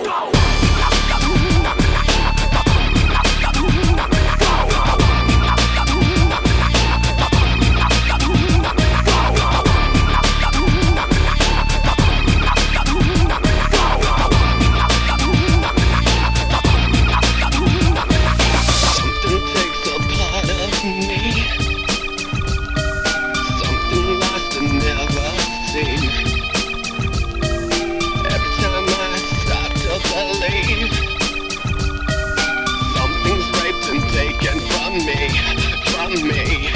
go. me.